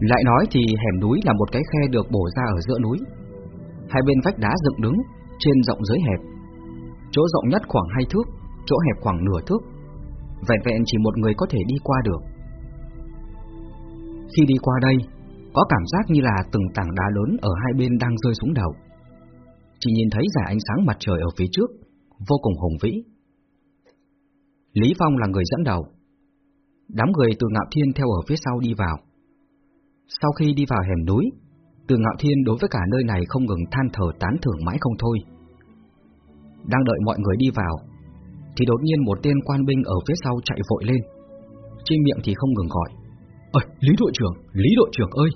Lại nói thì hẻm núi là một cái khe được bổ ra ở giữa núi. Hai bên vách đá dựng đứng, trên rộng dưới hẹp. Chỗ rộng nhất khoảng hai thước, chỗ hẹp khoảng nửa thước. Vẹn vẹn chỉ một người có thể đi qua được. Khi đi qua đây, có cảm giác như là từng tảng đá lớn ở hai bên đang rơi xuống đầu. Chỉ nhìn thấy giải ánh sáng mặt trời ở phía trước, vô cùng hùng vĩ. Lý Phong là người dẫn đầu. Đám người từ Ngạo Thiên theo ở phía sau đi vào. Sau khi đi vào hẻm núi, từ Ngạo Thiên đối với cả nơi này không ngừng than thở tán thưởng mãi không thôi. Đang đợi mọi người đi vào, thì đột nhiên một tên quan binh ở phía sau chạy vội lên. Trên miệng thì không ngừng gọi. Ơi, Lý đội trưởng, Lý đội trưởng ơi!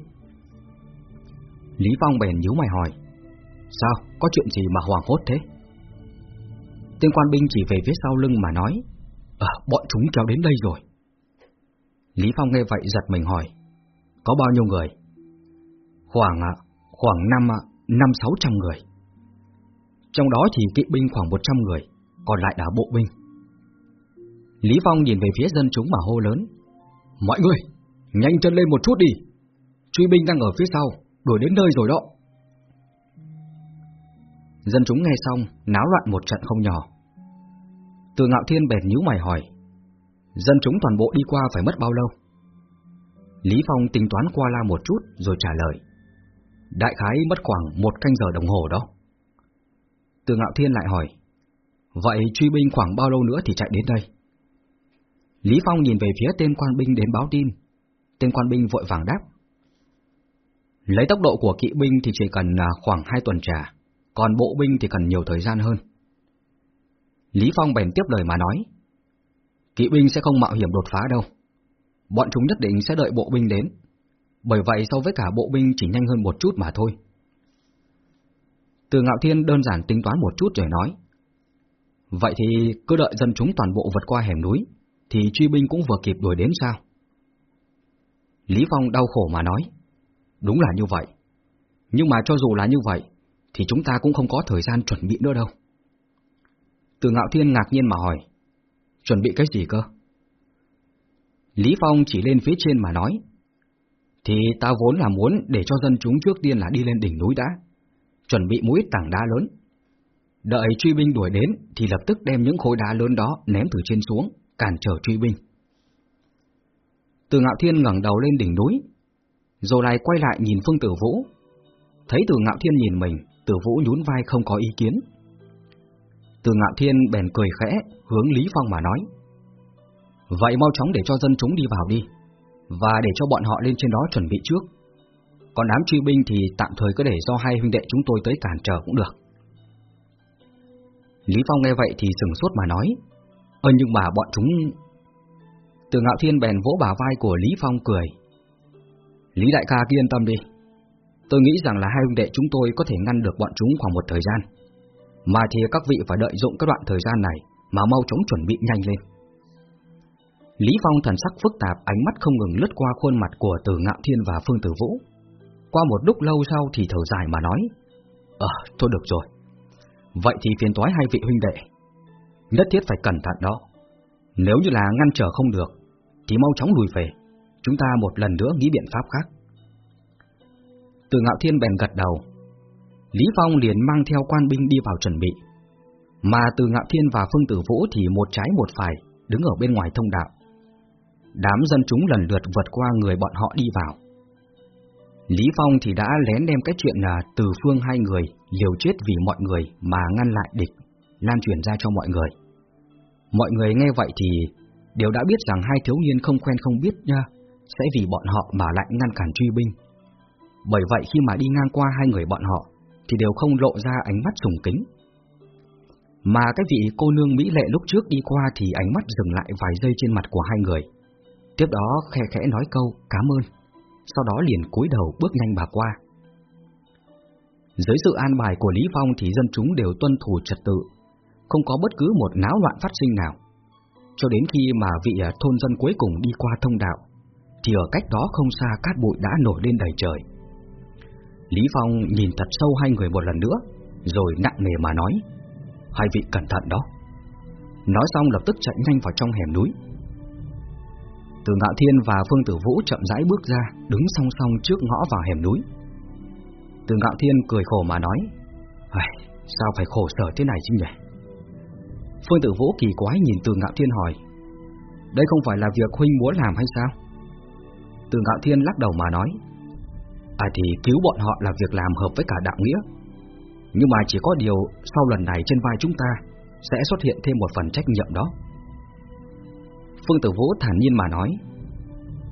Lý Phong bèn nhíu mày hỏi. Sao, có chuyện gì mà hoảng hốt thế? Tên quan binh chỉ về phía sau lưng mà nói. À, bọn chúng kéo đến đây rồi. Lý Phong nghe vậy giật mình hỏi. Có bao nhiêu người? Khoảng à, khoảng năm à, năm sáu trăm người. Trong đó thì kỵ binh khoảng một trăm người, còn lại là bộ binh. Lý Phong nhìn về phía dân chúng mà hô lớn. Mọi người, nhanh chân lên một chút đi. Truy binh đang ở phía sau, đuổi đến nơi rồi đó. Dân chúng nghe xong, náo loạn một trận không nhỏ. Từ ngạo thiên bèn nhíu mày hỏi. Dân chúng toàn bộ đi qua phải mất bao lâu? Lý Phong tính toán qua la một chút rồi trả lời. Đại khái mất khoảng một canh giờ đồng hồ đó. Từ Ngạo Thiên lại hỏi. Vậy truy binh khoảng bao lâu nữa thì chạy đến đây? Lý Phong nhìn về phía tên quan binh đến báo tin. Tên quan binh vội vàng đáp. Lấy tốc độ của kỵ binh thì chỉ cần à, khoảng hai tuần trả, còn bộ binh thì cần nhiều thời gian hơn. Lý Phong bèn tiếp lời mà nói. Kỵ binh sẽ không mạo hiểm đột phá đâu. Bọn chúng nhất định sẽ đợi bộ binh đến. Bởi vậy so với cả bộ binh chỉ nhanh hơn một chút mà thôi. Từ Ngạo Thiên đơn giản tính toán một chút rồi nói. Vậy thì cứ đợi dân chúng toàn bộ vượt qua hẻm núi, thì truy binh cũng vừa kịp đuổi đến sao? Lý Phong đau khổ mà nói. Đúng là như vậy. Nhưng mà cho dù là như vậy, thì chúng ta cũng không có thời gian chuẩn bị nữa đâu. Từ Ngạo Thiên ngạc nhiên mà hỏi. Chuẩn bị cái gì cơ? Lý Phong chỉ lên phía trên mà nói. Thì ta vốn là muốn để cho dân chúng trước tiên là đi lên đỉnh núi đã, chuẩn bị mũi tảng đá lớn. Đợi truy binh đuổi đến thì lập tức đem những khối đá lớn đó ném từ trên xuống, cản trở truy binh. Từ Ngạo Thiên ngẩng đầu lên đỉnh núi, rồi lại quay lại nhìn Phương Tử Vũ. Thấy Từ Ngạo Thiên nhìn mình, Tử Vũ nhún vai không có ý kiến. Từ Ngạo Thiên bèn cười khẽ, hướng Lý Phong mà nói. Vậy mau chóng để cho dân chúng đi vào đi, và để cho bọn họ lên trên đó chuẩn bị trước. Còn đám truy binh thì tạm thời cứ để do hai huynh đệ chúng tôi tới cản trở cũng được. Lý Phong nghe vậy thì sừng sốt mà nói, Ơ nhưng mà bọn chúng... Từ Ngạo Thiên bèn vỗ bả vai của Lý Phong cười. Lý đại ca yên tâm đi. Tôi nghĩ rằng là hai huynh đệ chúng tôi có thể ngăn được bọn chúng khoảng một thời gian. Mà thì các vị phải đợi dụng các đoạn thời gian này mà mau chóng chuẩn bị nhanh lên. Lý Phong thần sắc phức tạp, ánh mắt không ngừng lướt qua khuôn mặt của Từ Ngạo Thiên và Phương Tử Vũ. Qua một lúc lâu sau thì thở dài mà nói, Ờ, thôi được rồi. Vậy thì phiền toái hai vị huynh đệ. Nhất thiết phải cẩn thận đó. Nếu như là ngăn trở không được, thì mau chóng lùi về. Chúng ta một lần nữa nghĩ biện pháp khác. Từ Ngạo Thiên bèn gật đầu. Lý Phong liền mang theo quan binh đi vào chuẩn bị. Mà từ Ngạo Thiên và Phương Tử Vũ thì một trái một phải, đứng ở bên ngoài thông đạo. Đám dân chúng lần lượt vượt qua người bọn họ đi vào. Lý Phong thì đã lén đem cái chuyện là từ phương hai người liều chết vì mọi người mà ngăn lại địch, lan truyền ra cho mọi người. Mọi người nghe vậy thì đều đã biết rằng hai thiếu niên không quen không biết nha, sẽ vì bọn họ mà lại ngăn cản truy binh. Bởi vậy khi mà đi ngang qua hai người bọn họ thì đều không lộ ra ánh mắt sùng kính. Mà cái vị cô nương Mỹ Lệ lúc trước đi qua thì ánh mắt dừng lại vài giây trên mặt của hai người. Tiếp đó khe khẽ nói câu cảm ơn, sau đó liền cúi đầu bước nhanh bà qua. Dưới sự an bài của Lý Phong thì dân chúng đều tuân thủ trật tự, không có bất cứ một náo loạn phát sinh nào. Cho đến khi mà vị à, thôn dân cuối cùng đi qua thông đạo, thì ở cách đó không xa cát bụi đã nổi lên đầy trời. Lý Phong nhìn thật sâu hai người một lần nữa, rồi nặng nề mà nói, hai vị cẩn thận đó. Nói xong lập tức chạy nhanh vào trong hẻm núi. Từ Ngạo Thiên và Phương Tử Vũ chậm rãi bước ra, đứng song song trước ngõ vào hẻm núi. Từ Ngạo Thiên cười khổ mà nói, sao phải khổ sở thế này chứ nhỉ? Phương Tử Vũ kỳ quái nhìn Từ Ngạo Thiên hỏi, đây không phải là việc huynh muốn làm hay sao? Từ Ngạo Thiên lắc đầu mà nói, à thì cứu bọn họ là việc làm hợp với cả đạo nghĩa. Nhưng mà chỉ có điều sau lần này trên vai chúng ta sẽ xuất hiện thêm một phần trách nhiệm đó. Phương Tử Vũ thản nhiên mà nói,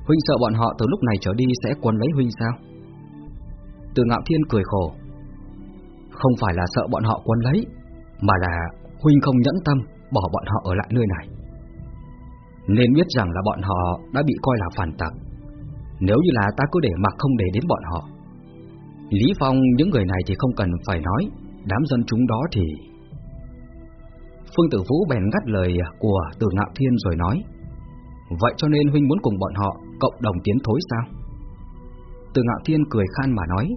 Huynh sợ bọn họ từ lúc này trở đi sẽ quân lấy Huynh sao? Từ Ngạo Thiên cười khổ, Không phải là sợ bọn họ quân lấy, Mà là Huynh không nhẫn tâm bỏ bọn họ ở lại nơi này Nên biết rằng là bọn họ đã bị coi là phản tặc Nếu như là ta cứ để mặc không để đến bọn họ, Lý Phong, những người này thì không cần phải nói, Đám dân chúng đó thì Phương Tử Vũ bèn ngắt lời của Từ Ngạo Thiên rồi nói Vậy cho nên huynh muốn cùng bọn họ cộng đồng tiến thối sao? Từ ngạo thiên cười khan mà nói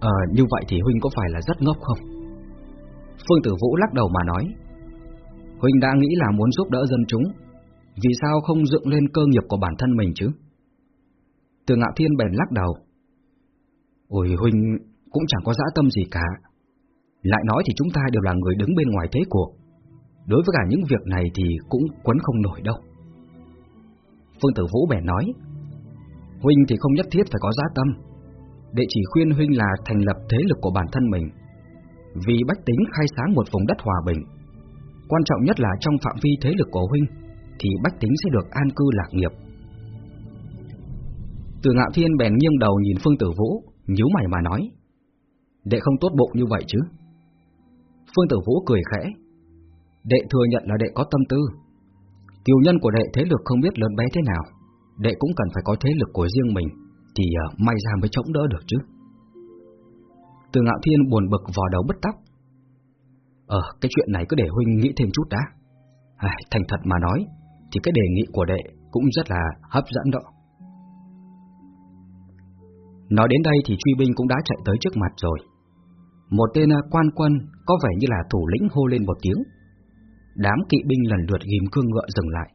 Ờ, như vậy thì huynh có phải là rất ngốc không? Phương Tử Vũ lắc đầu mà nói Huynh đã nghĩ là muốn giúp đỡ dân chúng Vì sao không dựng lên cơ nghiệp của bản thân mình chứ? Từ ngạo thiên bèn lắc đầu Ôi huynh cũng chẳng có dã tâm gì cả Lại nói thì chúng ta đều là người đứng bên ngoài thế cuộc Đối với cả những việc này thì cũng quấn không nổi đâu Phương Tử Vũ bèn nói, Huynh thì không nhất thiết phải có giá tâm. Đệ chỉ khuyên Huynh là thành lập thế lực của bản thân mình. Vì bách tính khai sáng một vùng đất hòa bình, Quan trọng nhất là trong phạm vi thế lực của Huynh Thì bách tính sẽ được an cư lạc nghiệp. Từ ngạo thiên bèn nghiêng đầu nhìn Phương Tử Vũ, nhíu mày mà nói, Đệ không tốt bụng như vậy chứ? Phương Tử Vũ cười khẽ, Đệ thừa nhận là đệ có tâm tư Kiều nhân của đệ thế lực không biết lớn bé thế nào. Đệ cũng cần phải có thế lực của riêng mình Thì uh, may ra mới chống đỡ được chứ. Từ ngạo thiên buồn bực vò đầu bứt tóc. Ờ, cái chuyện này cứ để Huynh nghĩ thêm chút đã. À, Thành thật mà nói Thì cái đề nghị của đệ cũng rất là hấp dẫn đó. Nói đến đây thì truy binh cũng đã chạy tới trước mặt rồi. Một tên ờ, quan quân có vẻ như là thủ lĩnh hô lên một tiếng. Đám kỵ binh lần lượt ghim cương ngựa dừng lại.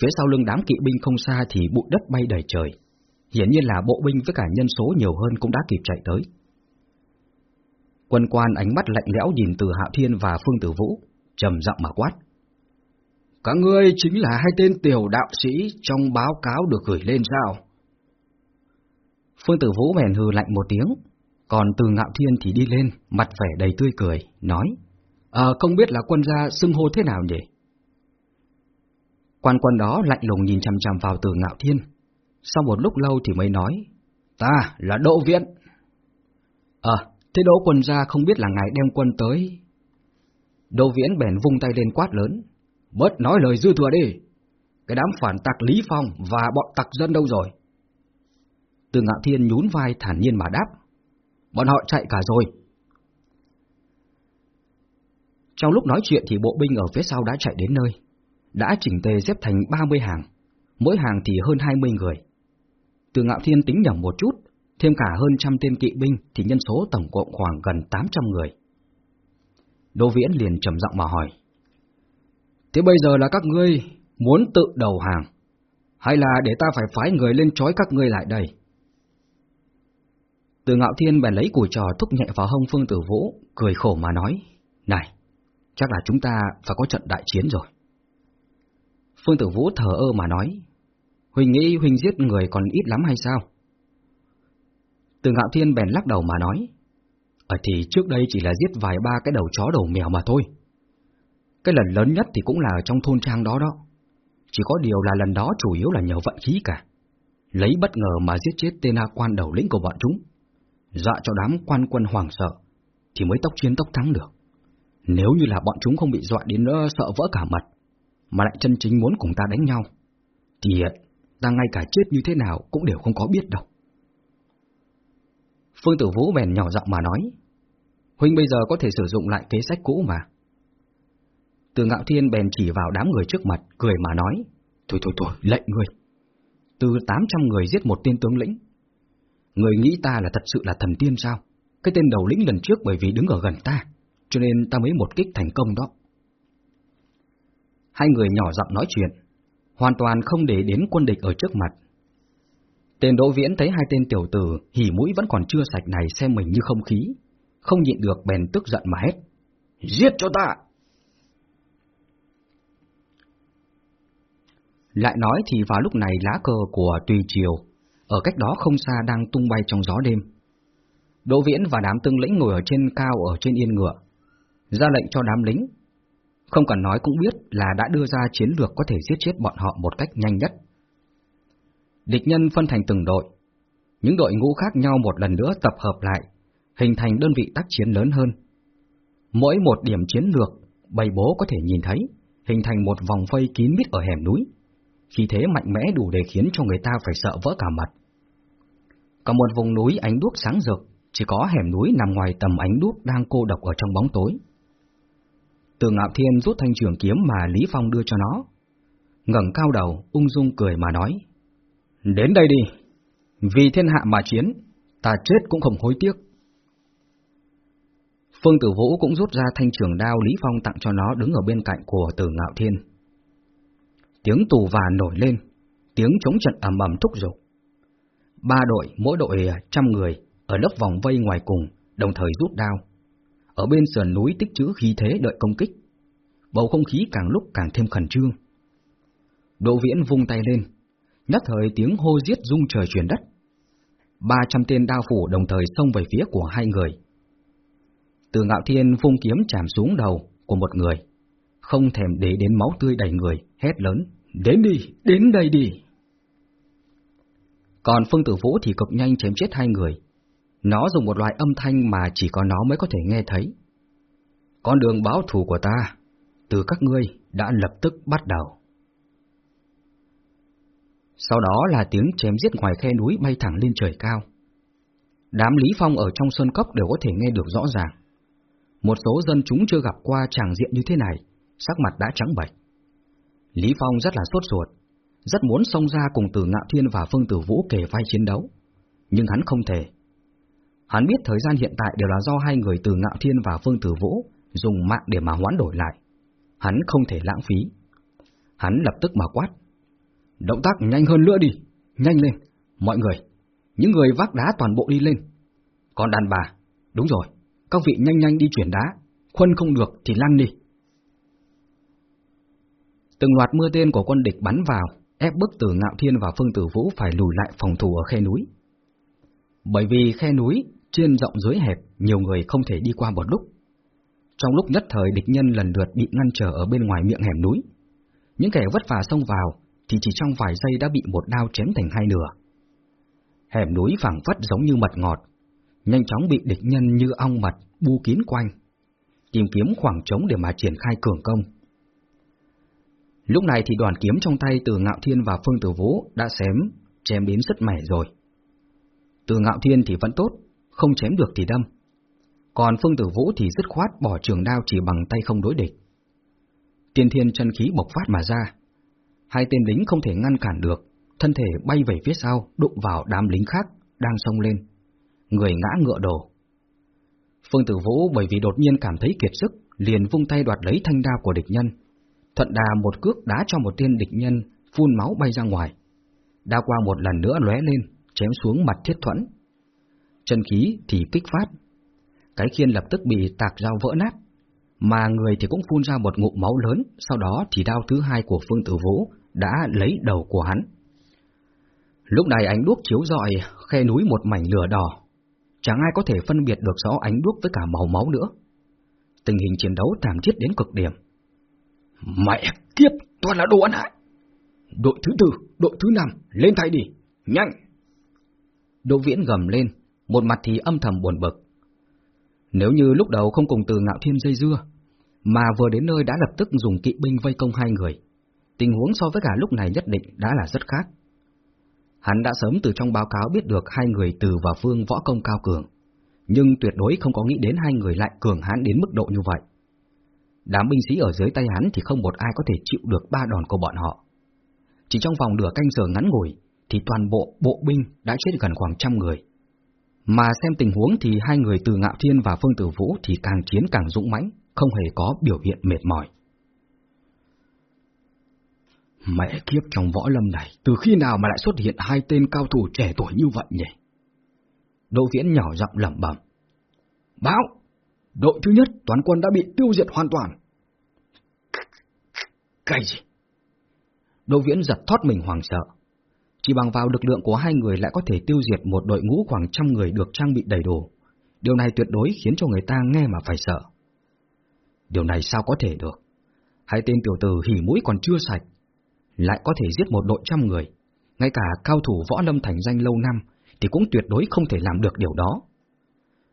Phía sau lưng đám kỵ binh không xa thì bụi đất bay đầy trời. Hiển nhiên là bộ binh với cả nhân số nhiều hơn cũng đã kịp chạy tới. Quân quan ánh mắt lạnh lẽo nhìn từ Hạo Thiên và Phương Tử Vũ, trầm giọng mà quát. Các ngươi chính là hai tên tiểu đạo sĩ trong báo cáo được gửi lên sao? Phương Tử Vũ bèn hừ lạnh một tiếng, còn từ Ngạo Thiên thì đi lên, mặt vẻ đầy tươi cười, nói. À, không biết là quân gia xưng hô thế nào nhỉ? Quan quân đó lạnh lùng nhìn chằm chằm vào từ ngạo thiên. Sau một lúc lâu thì mới nói, ta là Đỗ Viễn. Ờ, thế Đỗ quân gia không biết là ngài đem quân tới. Đỗ Viễn bèn vung tay lên quát lớn, bớt nói lời dư thừa đi. Cái đám phản tặc Lý Phong và bọn tặc dân đâu rồi? Từ ngạo thiên nhún vai thản nhiên mà đáp, bọn họ chạy cả rồi. Trong lúc nói chuyện thì bộ binh ở phía sau đã chạy đến nơi, đã chỉnh tề xếp thành 30 hàng, mỗi hàng thì hơn 20 người. Từ ngạo thiên tính nhầm một chút, thêm cả hơn trăm tên kỵ binh thì nhân số tổng cộng khoảng gần 800 người. Đô Viễn liền trầm giọng mà hỏi. Thế bây giờ là các ngươi muốn tự đầu hàng, hay là để ta phải phái người lên trói các ngươi lại đây? Từ ngạo thiên bèn lấy cùi trò thúc nhẹ vào hông Phương Tử Vũ, cười khổ mà nói, Này, Chắc là chúng ta phải có trận đại chiến rồi. Phương Tử Vũ thở ơ mà nói, Huỳnh nghĩ Huỳnh giết người còn ít lắm hay sao? Từ ngạo thiên bèn lắc đầu mà nói, Ở thì trước đây chỉ là giết vài ba cái đầu chó đầu mèo mà thôi. Cái lần lớn nhất thì cũng là ở trong thôn trang đó đó. Chỉ có điều là lần đó chủ yếu là nhờ vận khí cả. Lấy bất ngờ mà giết chết tên A quan đầu lĩnh của bọn chúng. Dọa cho đám quan quân hoàng sợ, thì mới tốc chiến tốc thắng được. Nếu như là bọn chúng không bị dọa đến nữa sợ vỡ cả mật, mà lại chân chính muốn cùng ta đánh nhau, thì ta ngay cả chết như thế nào cũng đều không có biết đâu. Phương Tử Vũ bèn nhỏ giọng mà nói, Huynh bây giờ có thể sử dụng lại kế sách cũ mà. Từ ngạo thiên bèn chỉ vào đám người trước mặt, cười mà nói, Thôi thôi thôi, lệnh ngươi, Từ 800 người giết một tên tướng lĩnh. Người nghĩ ta là thật sự là thần tiên sao? Cái tên đầu lĩnh lần trước bởi vì đứng ở gần ta, cho nên ta mới một kích thành công đó. Hai người nhỏ giọng nói chuyện. hoàn toàn không để đến quân địch ở trước mặt. Tên Đỗ Viễn thấy hai tên tiểu tử hỉ mũi vẫn còn chưa sạch này xem mình như không khí, không nhịn được bèn tức giận mà hét. Giết cho ta! Lại nói thì vào lúc này lá cờ của Tùy Triều, ở cách đó không xa đang tung bay trong gió đêm. Đỗ Viễn và đám tương lĩnh ngồi ở trên cao ở trên yên ngựa, ra lệnh cho đám lính. Không cần nói cũng biết là đã đưa ra chiến lược có thể giết chết bọn họ một cách nhanh nhất. Địch nhân phân thành từng đội, những đội ngũ khác nhau một lần nữa tập hợp lại, hình thành đơn vị tác chiến lớn hơn. Mỗi một điểm chiến lược, bầy bố có thể nhìn thấy, hình thành một vòng vây kín mít ở hẻm núi. Khi thế mạnh mẽ đủ để khiến cho người ta phải sợ vỡ cả mặt. Cả một vùng núi ánh đuốc sáng rực, chỉ có hẻm núi nằm ngoài tầm ánh đuốc đang cô độc ở trong bóng tối. Từ Ngạo Thiên rút thanh trường kiếm mà Lý Phong đưa cho nó. ngẩng cao đầu, ung dung cười mà nói. Đến đây đi, vì thiên hạ mà chiến, ta chết cũng không hối tiếc. Phương Tử Vũ cũng rút ra thanh trường đao Lý Phong tặng cho nó đứng ở bên cạnh của Tử Ngạo Thiên. Tiếng tù và nổi lên, tiếng chống trận ầm ầm thúc giục. Ba đội, mỗi đội trăm người, ở lớp vòng vây ngoài cùng, đồng thời rút đao. Ở bên sườn núi tích trữ khí thế đợi công kích. Bầu không khí càng lúc càng thêm khẩn trương. Đỗ Viễn vung tay lên, nhất thời tiếng hô giết rung trời chuyển đất. Ba trăm tên đao phủ đồng thời xông về phía của hai người. Từ ngạo thiên vung kiếm chạm xuống đầu của một người, không thèm để đến máu tươi đầy người, hét lớn, đến đi, đến đây đi. Còn Phương Tử Vũ thì cực nhanh chém chết hai người. Nó dùng một loại âm thanh mà chỉ có nó mới có thể nghe thấy. Con đường báo thù của ta, từ các ngươi đã lập tức bắt đầu. Sau đó là tiếng chém giết ngoài khe núi bay thẳng lên trời cao. Đám Lý Phong ở trong sơn cốc đều có thể nghe được rõ ràng. Một số dân chúng chưa gặp qua tràng diện như thế này, sắc mặt đã trắng bệch. Lý Phong rất là sốt ruột, rất muốn xông ra cùng Từ Ngạo Thiên và Phương Tử Vũ kề vai chiến đấu, nhưng hắn không thể. Hắn biết thời gian hiện tại đều là do hai người Từ Ngạo Thiên và Phương Tử Vũ dùng mạng để mà hoán đổi lại. Hắn không thể lãng phí. Hắn lập tức mà quát. Động tác nhanh hơn nữa đi, nhanh lên, mọi người, những người vác đá toàn bộ đi lên. Còn đàn bà, đúng rồi, các vị nhanh nhanh đi chuyển đá, khuân không được thì lăn đi. Từng loạt mưa tên của quân địch bắn vào, ép bức từ Ngạo Thiên và Phương Tử Vũ phải lùi lại phòng thủ ở khe núi. Bởi vì khe núi, trên rộng dưới hẹp, nhiều người không thể đi qua một lúc. Trong lúc nhất thời địch nhân lần lượt bị ngăn trở ở bên ngoài miệng hẻm núi. Những kẻ vất vả xông vào, thì chỉ trong vài giây đã bị một đao chém thành hai nửa. Hẻm núi phẳng phất giống như mật ngọt, nhanh chóng bị địch nhân như ong mật bu kín quanh, tìm kiếm khoảng trống để mà triển khai cường công. Lúc này thì đoàn kiếm trong tay từ Ngạo Thiên và Phương Tử Vũ đã xém, chém đến rất mẻ rồi. Từ Ngạo Thiên thì vẫn tốt, không chém được thì đâm. Còn Phương Tử Vũ thì dứt khoát bỏ trường đao chỉ bằng tay không đối địch. Tiên thiên chân khí bộc phát mà ra, hai tên lính không thể ngăn cản được, thân thể bay về phía sau, đụng vào đám lính khác đang xông lên. Người ngã ngựa đổ. Phương Tử Vũ bởi vì đột nhiên cảm thấy kiệt sức, liền vung tay đoạt lấy thanh đao của địch nhân. Thuận đà một cước đá cho một tên địch nhân, phun máu bay ra ngoài. Đao qua một lần nữa lóe lên, chém xuống mặt thiết thuẫn. Chân khí thì kích phát. Cái khiên lập tức bị tạc dao vỡ nát, mà người thì cũng phun ra một ngụm máu lớn, sau đó thì đao thứ hai của Phương Tử Vũ đã lấy đầu của hắn. Lúc này ánh đuốc chiếu rọi khe núi một mảnh lửa đỏ, chẳng ai có thể phân biệt được rõ ánh đuốc với cả màu máu nữa. Tình hình chiến đấu thảm thiết đến cực điểm. Mẹ kiếp, toàn là đồ ăn hại. Đội thứ tư, đội thứ năm, lên thay đi, nhanh. Đỗ Viễn gầm lên, một mặt thì âm thầm buồn bực. Nếu như lúc đầu không cùng từ ngạo thiên dây dưa, mà vừa đến nơi đã lập tức dùng kỵ binh vây công hai người, tình huống so với cả lúc này nhất định đã là rất khác. Hắn đã sớm từ trong báo cáo biết được hai người từ và phương võ công cao cường, nhưng tuyệt đối không có nghĩ đến hai người lại cường hãn đến mức độ như vậy. Đám binh sĩ ở dưới tay hắn thì không một ai có thể chịu được ba đòn của bọn họ. Chỉ trong vòng nửa canh giờ ngắn ngủi, thì toàn bộ bộ binh đã chết gần khoảng trăm người. Mà xem tình huống thì hai người từ Ngạo Thiên và Phương Tử Vũ thì càng chiến càng dũng mãnh, không hề có biểu hiện mệt mỏi. Mẹ kiếp trong võ lâm này, từ khi nào mà lại xuất hiện hai tên cao thủ trẻ tuổi như vậy nhỉ? Đỗ Viễn nhỏ giọng lẩm bẩm. Báo! Đội thứ nhất toàn quân đã bị tiêu diệt hoàn toàn. Cái gì? Đỗ Viễn giật thoát mình hoàng sợ. Chỉ bằng vào lực lượng của hai người lại có thể tiêu diệt một đội ngũ khoảng trăm người được trang bị đầy đủ. Điều này tuyệt đối khiến cho người ta nghe mà phải sợ. Điều này sao có thể được? Hai tên tiểu tử hỉ mũi còn chưa sạch, lại có thể giết một đội trăm người. Ngay cả cao thủ võ lâm thành danh lâu năm thì cũng tuyệt đối không thể làm được điều đó.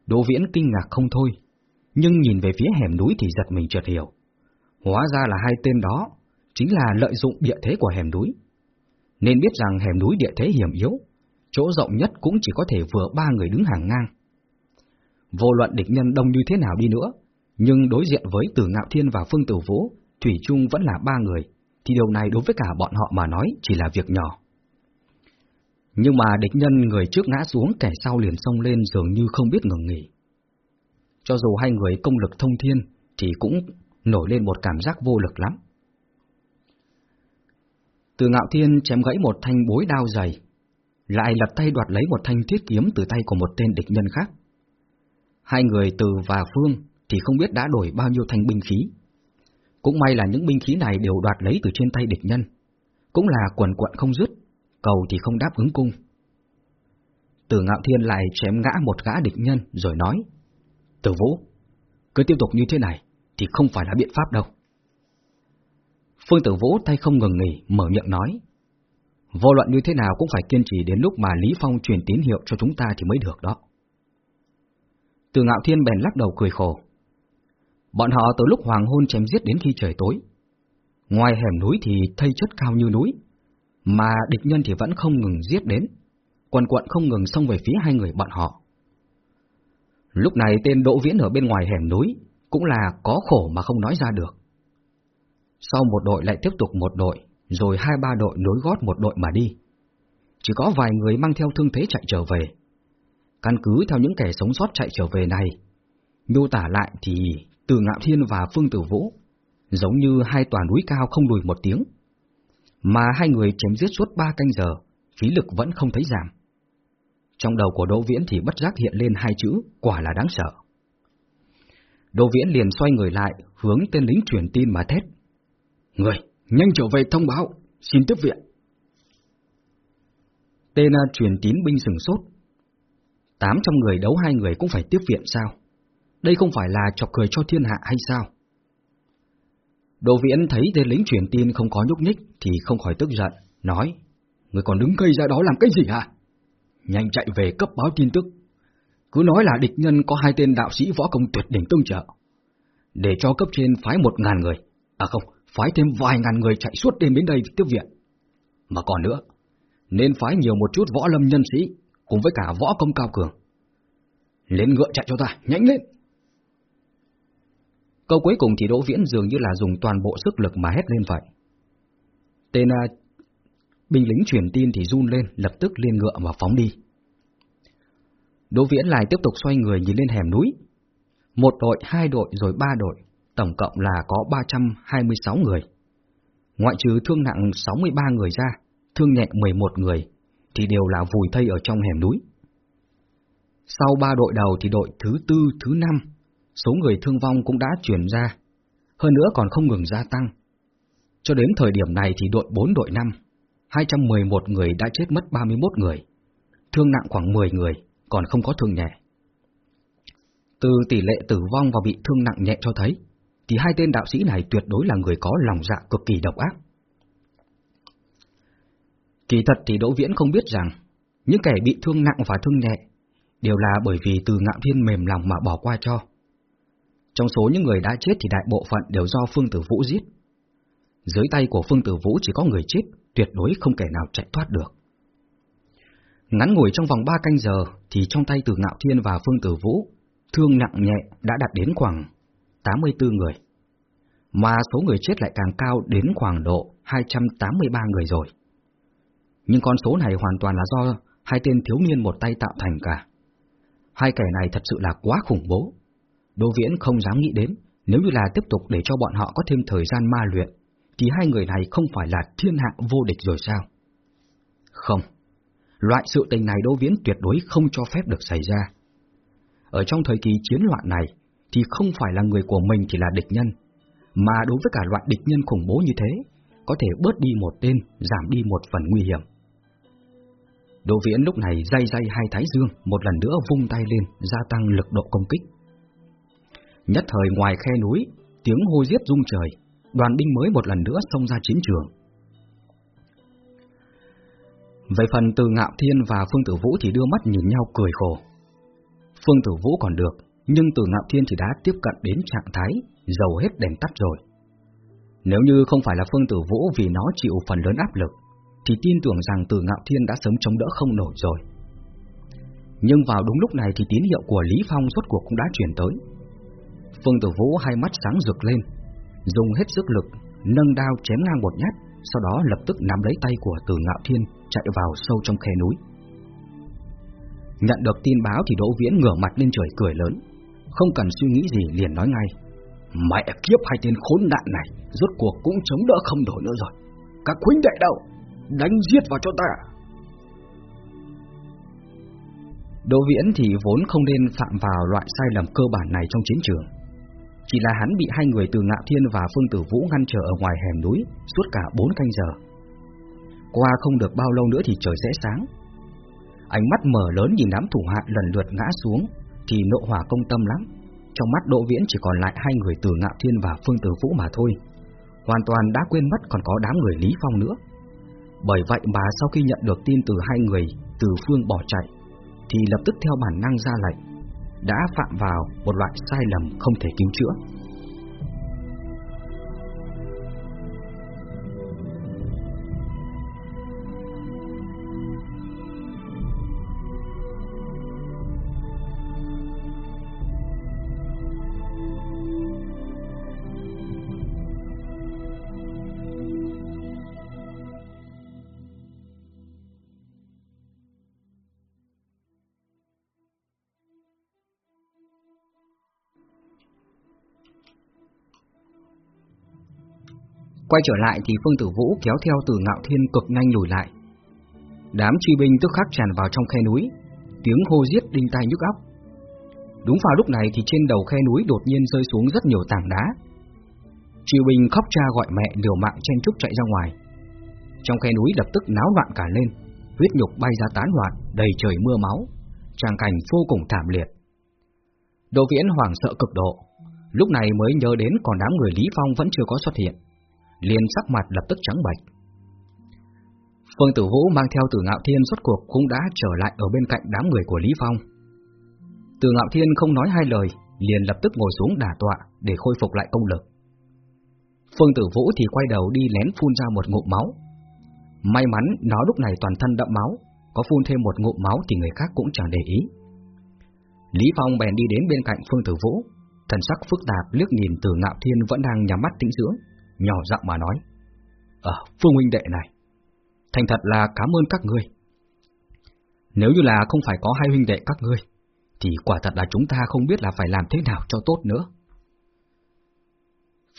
Đỗ Viễn kinh ngạc không thôi, nhưng nhìn về phía hẻm núi thì giật mình chợt hiểu. Hóa ra là hai tên đó, chính là lợi dụng địa thế của hẻm núi. Nên biết rằng hẻm núi địa thế hiểm yếu, chỗ rộng nhất cũng chỉ có thể vừa ba người đứng hàng ngang. Vô luận địch nhân đông như thế nào đi nữa, nhưng đối diện với Tử Ngạo Thiên và Phương Tử Vũ, Thủy Trung vẫn là ba người, thì điều này đối với cả bọn họ mà nói chỉ là việc nhỏ. Nhưng mà địch nhân người trước ngã xuống kẻ sau liền xông lên dường như không biết ngừng nghỉ. Cho dù hai người công lực thông thiên thì cũng nổi lên một cảm giác vô lực lắm. Từ ngạo thiên chém gãy một thanh bối đao dày, lại lật tay đoạt lấy một thanh thiết kiếm từ tay của một tên địch nhân khác. Hai người từ và phương thì không biết đã đổi bao nhiêu thanh binh khí. Cũng may là những binh khí này đều đoạt lấy từ trên tay địch nhân, cũng là quần quận không dứt, cầu thì không đáp ứng cung. Từ ngạo thiên lại chém ngã một gã địch nhân rồi nói, Tử vũ, cứ tiếp tục như thế này thì không phải là biện pháp đâu. Phương Tử Vũ tay không ngừng nghỉ, mở miệng nói. Vô luận như thế nào cũng phải kiên trì đến lúc mà Lý Phong truyền tín hiệu cho chúng ta thì mới được đó. Từ ngạo thiên bèn lắc đầu cười khổ. Bọn họ từ lúc hoàng hôn chém giết đến khi trời tối. Ngoài hẻm núi thì thây chất cao như núi, mà địch nhân thì vẫn không ngừng giết đến, quần quận không ngừng xông về phía hai người bọn họ. Lúc này tên Đỗ Viễn ở bên ngoài hẻm núi cũng là có khổ mà không nói ra được. Sau một đội lại tiếp tục một đội, rồi hai ba đội nối gót một đội mà đi. Chỉ có vài người mang theo thương thế chạy trở về. Căn cứ theo những kẻ sống sót chạy trở về này, miêu tả lại thì từ Ngạo Thiên và Phương Tử Vũ giống như hai tòa núi cao không lùi một tiếng. Mà hai người chém giết suốt ba canh giờ, phí lực vẫn không thấy giảm. Trong đầu của Đỗ Viễn thì bất giác hiện lên hai chữ, quả là đáng sợ. Đỗ Viễn liền xoay người lại, hướng tên lính truyền tin mà thét. Người, nhanh trở về thông báo, xin tiếp viện. Tena truyền tín binh sừng sốt. Tám trăm người đấu hai người cũng phải tiếp viện sao? Đây không phải là chọc cười cho thiên hạ hay sao? Đồ Viễn thấy tên lính truyền tin không có nhúc nhích thì không khỏi tức giận, nói, người còn đứng cây ra đó làm cái gì hả? Nhanh chạy về cấp báo tin tức. Cứ nói là địch nhân có hai tên đạo sĩ võ công tuyệt đỉnh tương trợ. Để cho cấp trên phái một ngàn người. À không, phái thêm vài ngàn người chạy suốt đêm đến đây tiếp viện. Mà còn nữa, nên phái nhiều một chút võ lâm nhân sĩ cùng với cả võ công cao cường. Lên ngựa chạy cho ta, nhanh lên! Câu cuối cùng thì Đỗ Viễn dường như là dùng toàn bộ sức lực mà hét lên vậy. Tên à, binh lính truyền tin thì run lên, lập tức lên ngựa và phóng đi. Đỗ Viễn lại tiếp tục xoay người nhìn lên hẻm núi. Một đội, hai đội rồi ba đội, tổng cộng là có 326 người. Ngoại trừ thương nặng 63 người ra, thương nhẹ 11 người, thì đều là vùi thây ở trong hẻm núi. Sau ba đội đầu thì đội thứ tư, thứ năm, số người thương vong cũng đã chuyển ra, hơn nữa còn không ngừng gia tăng. Cho đến thời điểm này thì đội 4 đội 5, 211 người đã chết mất 31 người, thương nặng khoảng 10 người, còn không có thương nhẹ. Từ tỷ lệ tử vong và bị thương nặng nhẹ cho thấy, thì hai tên đạo sĩ này tuyệt đối là người có lòng dạ cực kỳ độc ác. Kỳ thật thì Đỗ Viễn không biết rằng, những kẻ bị thương nặng và thương nhẹ đều là bởi vì từ ngạo thiên mềm lòng mà bỏ qua cho. Trong số những người đã chết thì đại bộ phận đều do Phương Tử Vũ giết. Dưới tay của Phương Tử Vũ chỉ có người chết, tuyệt đối không kẻ nào chạy thoát được. Ngắn ngủi trong vòng 3 canh giờ thì trong tay Từ Ngạo Thiên và Phương Tử Vũ, thương nặng nhẹ đã đạt đến khoảng 84 người. Mà số người chết lại càng cao đến khoảng độ 283 người rồi. Nhưng con số này hoàn toàn là do hai tên thiếu niên một tay tạo thành cả. Hai kẻ này thật sự là quá khủng bố. Đô Viễn không dám nghĩ đến, nếu như là tiếp tục để cho bọn họ có thêm thời gian ma luyện, thì hai người này không phải là thiên hạ vô địch rồi sao? Không, loại sự tình này Đỗ Viễn tuyệt đối không cho phép được xảy ra. Ở trong thời kỳ chiến loạn này, thì không phải là người của mình thì là địch nhân, mà đối với cả loại địch nhân khủng bố như thế, có thể bớt đi một tên, giảm đi một phần nguy hiểm. Đỗ Viễn lúc này day day hai thái dương, một lần nữa vung tay lên, gia tăng lực độ công kích. Nhất thời ngoài khe núi, tiếng hô giết rung trời, đoàn binh mới một lần nữa xông ra chiến trường. Về phần từ Ngạo Thiên và Phương Tử Vũ thì đưa mắt nhìn nhau cười khổ. Phương Tử Vũ còn được, nhưng từ Ngạo Thiên thì đã tiếp cận đến trạng thái dầu hết đèn tắt rồi. Nếu như không phải là Phương Tử Vũ vì nó chịu phần lớn áp lực, thì tin tưởng rằng từ Ngạo Thiên đã sớm chống đỡ không nổi rồi. Nhưng vào đúng lúc này thì tín hiệu của Lý Phong rốt cuộc cũng đã chuyển tới. Phương Tử Vũ hai mắt sáng rực lên, dùng hết sức lực, nâng đao chém ngang một nhát, sau đó lập tức nắm lấy tay của Từ Ngạo Thiên chạy vào sâu trong khe núi. Nhận được tin báo thì Đỗ Viễn ngửa mặt lên trời cười lớn, không cần suy nghĩ gì liền nói ngay. Mẹ kiếp hai tên khốn nạn này, rốt cuộc cũng chống đỡ không nổi nữa rồi. Các huynh đệ đâu? Đánh giết vào cho ta! Đỗ Viễn thì vốn không nên phạm vào loại sai lầm cơ bản này trong chiến trường. Chỉ là hắn bị hai người từ Ngạo Thiên và Phương Tử Vũ ngăn trở ở ngoài hẻm núi suốt cả bốn canh giờ. Qua không được bao lâu nữa thì trời sẽ sáng. Ánh mắt mở lớn nhìn đám thủ hạ lần lượt ngã xuống thì nộ hỏa công tâm lắm. Trong mắt Đỗ Viễn chỉ còn lại hai người từ Ngạo Thiên và Phương Tử Vũ mà thôi. Hoàn toàn đã quên mất còn có đám người Lý Phong nữa. Bởi vậy mà sau khi nhận được tin từ hai người từ phương bỏ chạy, thì lập tức theo bản năng ra lệnh, đã phạm vào một loại sai lầm không thể cứu chữa. Quay trở lại thì Phương Tử Vũ kéo theo từ ngạo thiên cực nhanh lùi lại. Đám truy binh tức khắc tràn vào trong khe núi, tiếng hô giết đinh tai nhức óc. Đúng vào lúc này thì trên đầu khe núi đột nhiên rơi xuống rất nhiều tảng đá. Truy binh khóc cha gọi mẹ liều mạng chen chúc chạy ra ngoài. Trong khe núi lập tức náo loạn cả lên, huyết nhục bay ra tán loạn, đầy trời mưa máu, tràng cảnh vô cùng thảm liệt. Đỗ Viễn hoảng sợ cực độ, lúc này mới nhớ đến còn đám người Lý Phong vẫn chưa có xuất hiện liền sắc mặt lập tức trắng bệch. Phương Tử Vũ mang theo Tử Ngạo Thiên xuất cuộc cũng đã trở lại ở bên cạnh đám người của Lý Phong. Tử Ngạo Thiên không nói hai lời, liền lập tức ngồi xuống đả tọa để khôi phục lại công lực. Phương Tử Vũ thì quay đầu đi lén phun ra một ngụm máu. May mắn nó lúc này toàn thân đậm máu, có phun thêm một ngụm máu thì người khác cũng chẳng để ý. Lý Phong bèn đi đến bên cạnh Phương Tử Vũ, thần sắc phức tạp liếc nhìn Tử Ngạo Thiên vẫn đang nhắm mắt tĩnh dưỡng nhỏ giọng mà nói. Ờ, Phương huynh đệ này, thành thật là cảm ơn các ngươi. Nếu như là không phải có hai huynh đệ các ngươi, thì quả thật là chúng ta không biết là phải làm thế nào cho tốt nữa.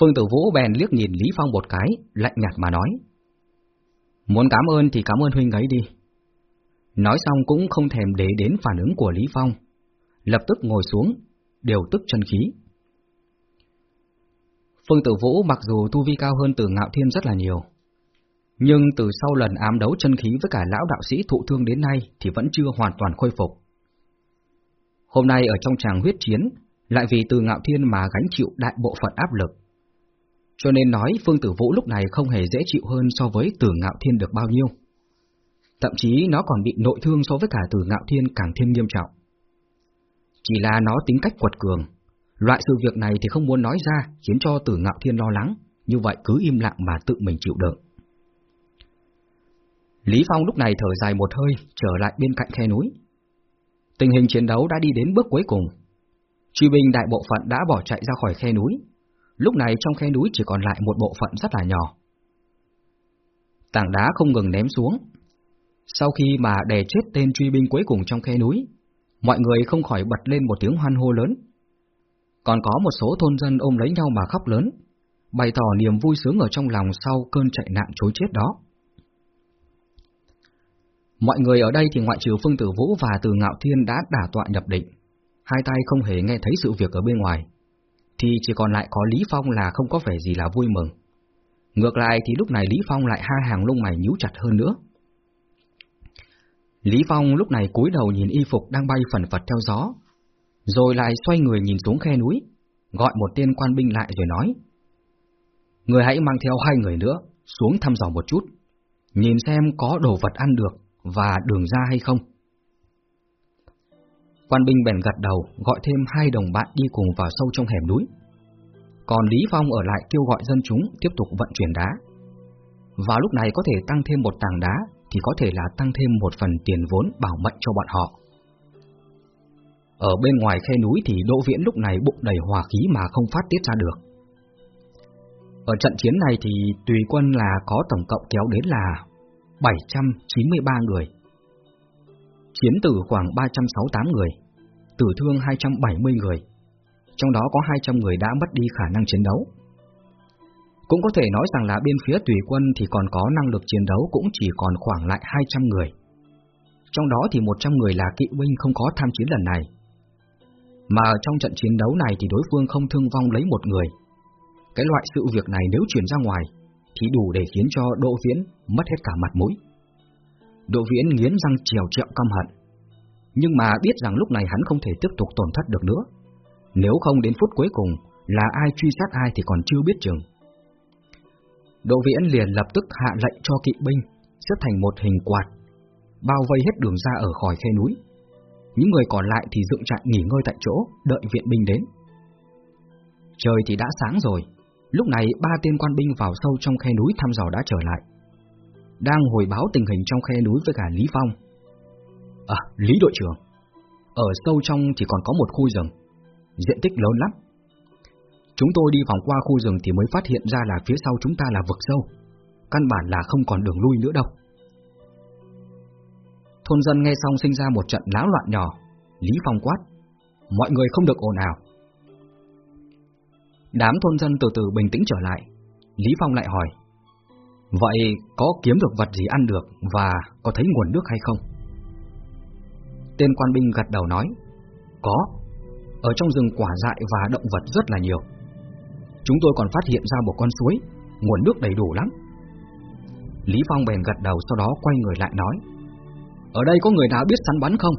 Phương Tử Vũ bèn liếc nhìn Lý Phong một cái, lạnh nhạt mà nói. Muốn cảm ơn thì cảm ơn huynh ấy đi. Nói xong cũng không thèm để đến phản ứng của Lý Phong, lập tức ngồi xuống, đều tức chân khí. Phương Tử Vũ mặc dù tu vi cao hơn từ Ngạo Thiên rất là nhiều, nhưng từ sau lần ám đấu chân khí với cả lão đạo sĩ thụ thương đến nay thì vẫn chưa hoàn toàn khôi phục. Hôm nay ở trong tràng huyết chiến, lại vì từ Ngạo Thiên mà gánh chịu đại bộ phận áp lực. Cho nên nói Phương Tử Vũ lúc này không hề dễ chịu hơn so với từ Ngạo Thiên được bao nhiêu. Thậm chí nó còn bị nội thương so với cả từ Ngạo Thiên càng thêm nghiêm trọng. Chỉ là nó tính cách quật cường, Loại sự việc này thì không muốn nói ra khiến cho tử ngạo thiên lo lắng, như vậy cứ im lặng mà tự mình chịu đựng. Lý Phong lúc này thở dài một hơi, trở lại bên cạnh khe núi. Tình hình chiến đấu đã đi đến bước cuối cùng. Truy binh đại bộ phận đã bỏ chạy ra khỏi khe núi. Lúc này trong khe núi chỉ còn lại một bộ phận rất là nhỏ. Tảng đá không ngừng ném xuống. Sau khi mà đè chết tên truy binh cuối cùng trong khe núi, mọi người không khỏi bật lên một tiếng hoan hô lớn, còn có một số thôn dân ôm lấy nhau mà khóc lớn. bày tỏ niềm vui sướng ở trong lòng sau cơn chạy nạn chối chết đó. Mọi người ở đây thì ngoại trừ Phương Tử Vũ và Từ Ngạo Thiên đã đả tọa nhập định, hai tay không hề nghe thấy sự việc ở bên ngoài, thì chỉ còn lại có Lý Phong là không có vẻ gì là vui mừng. Ngược lại thì lúc này Lý Phong lại hai hàng lông mày nhíu chặt hơn nữa. Lý Phong lúc này cúi đầu nhìn y phục đang bay phần phật theo gió, rồi lại xoay người nhìn xuống khe núi, gọi một tên quan binh lại rồi nói. Người hãy mang theo hai người nữa, xuống thăm dò một chút, nhìn xem có đồ vật ăn được và đường ra hay không. Quan binh bèn gật đầu, gọi thêm hai đồng bạn đi cùng vào sâu trong hẻm núi. Còn Lý Phong ở lại kêu gọi dân chúng tiếp tục vận chuyển đá. Và lúc này có thể tăng thêm một tảng đá thì có thể là tăng thêm một phần tiền vốn bảo mệnh cho bọn họ. Ở bên ngoài khe núi thì Đỗ Viễn lúc này bụng đầy hỏa khí mà không phát tiết ra được. Ở trận chiến này thì tùy quân là có tổng cộng kéo đến là 793 người. Chiến tử khoảng 368 người, tử thương 270 người, trong đó có 200 người đã mất đi khả năng chiến đấu. Cũng có thể nói rằng là bên phía tùy quân thì còn có năng lực chiến đấu cũng chỉ còn khoảng lại 200 người. Trong đó thì 100 người là kỵ binh không có tham chiến lần này. Mà trong trận chiến đấu này thì đối phương không thương vong lấy một người. Cái loại sự việc này nếu chuyển ra ngoài thì đủ để khiến cho Đỗ Viễn mất hết cả mặt mũi. Đỗ Viễn nghiến răng trèo trẹo căm hận. Nhưng mà biết rằng lúc này hắn không thể tiếp tục tổn thất được nữa. Nếu không đến phút cuối cùng là ai truy sát ai thì còn chưa biết chừng. Đỗ Viễn liền lập tức hạ lệnh cho kỵ binh xếp thành một hình quạt, bao vây hết đường ra ở khỏi khe núi. Những người còn lại thì dựng trại nghỉ ngơi tại chỗ, đợi viện binh đến. Trời thì đã sáng rồi, lúc này ba tên quan binh vào sâu trong khe núi thăm dò đã trở lại. Đang hồi báo tình hình trong khe núi với cả Lý Phong. À, Lý đội trưởng, ở sâu trong chỉ còn có một khu rừng, diện tích lớn lắm, Chúng tôi đi vòng qua khu rừng thì mới phát hiện ra là phía sau chúng ta là vực sâu. Căn bản là không còn đường lui nữa đâu. Thôn dân nghe xong sinh ra một trận láo loạn nhỏ. Lý Phong quát. Mọi người không được ồn ào. Đám thôn dân từ từ bình tĩnh trở lại. Lý Phong lại hỏi. Vậy có kiếm được vật gì ăn được và có thấy nguồn nước hay không? Tên quan binh gật đầu nói. Có. Ở trong rừng quả dại và động vật rất là nhiều. Chúng tôi còn phát hiện ra một con suối, nguồn nước đầy đủ lắm. Lý Phong bèn gật đầu sau đó quay người lại nói ở đây có người nào biết săn bắn không?